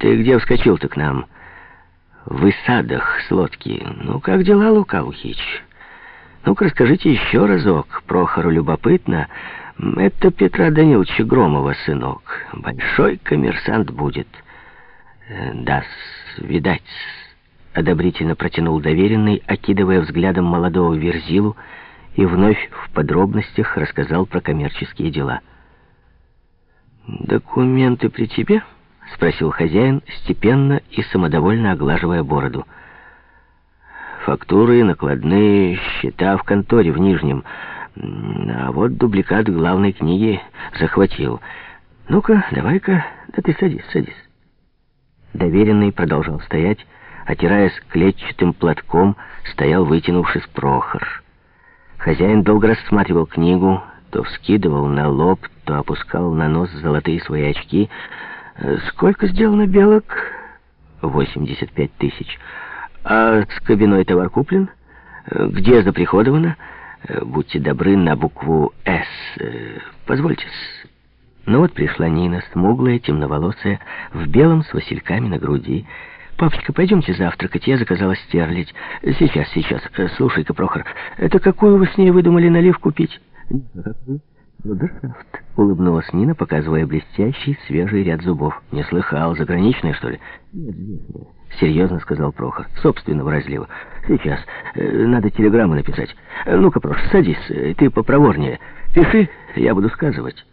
Ты где вскочил-то к нам? В Исадах с лодки. Ну, как дела, Лукаухич? Ну-ка, расскажите еще разок. Прохору любопытно. Это Петра Даниловича Громова сынок. Большой коммерсант будет. Э, да, видать, одобрительно протянул доверенный, окидывая взглядом молодого Верзилу, и вновь в подробностях рассказал про коммерческие дела. «Документы при тебе?» — спросил хозяин, степенно и самодовольно оглаживая бороду. «Фактуры, накладные, счета в конторе в Нижнем. А вот дубликат главной книги захватил. Ну-ка, давай-ка, да ты садись, садись». Доверенный продолжал стоять, отираясь клетчатым платком, стоял, вытянувшись, Прохор. Хозяин долго рассматривал книгу, то вскидывал на лоб, то опускал на нос золотые свои очки. «Сколько сделано белок?» «85 тысяч». «А с кабиной товар куплен? Где заприходовано?» «Будьте добры на букву «С». Позвольте -с. Ну вот пришла Нина, смуглая, темноволосая, в белом с васильками на груди. «Папочка, пойдемте завтракать, я заказала стерлить». «Сейчас, сейчас. Слушай-ка, Прохор, это какую вы с ней выдумали наливку пить?» «Брудершафт», — улыбнулась Нина, показывая блестящий, свежий ряд зубов. «Не слыхал, заграничная, что ли?» «Нет, здешняя», — серьезно сказал Прохор. «Собственно, выразливо. Сейчас. Э, надо телеграмму написать. Ну-ка, Прош, садись, ты попроворнее. Пиши, я буду сказывать».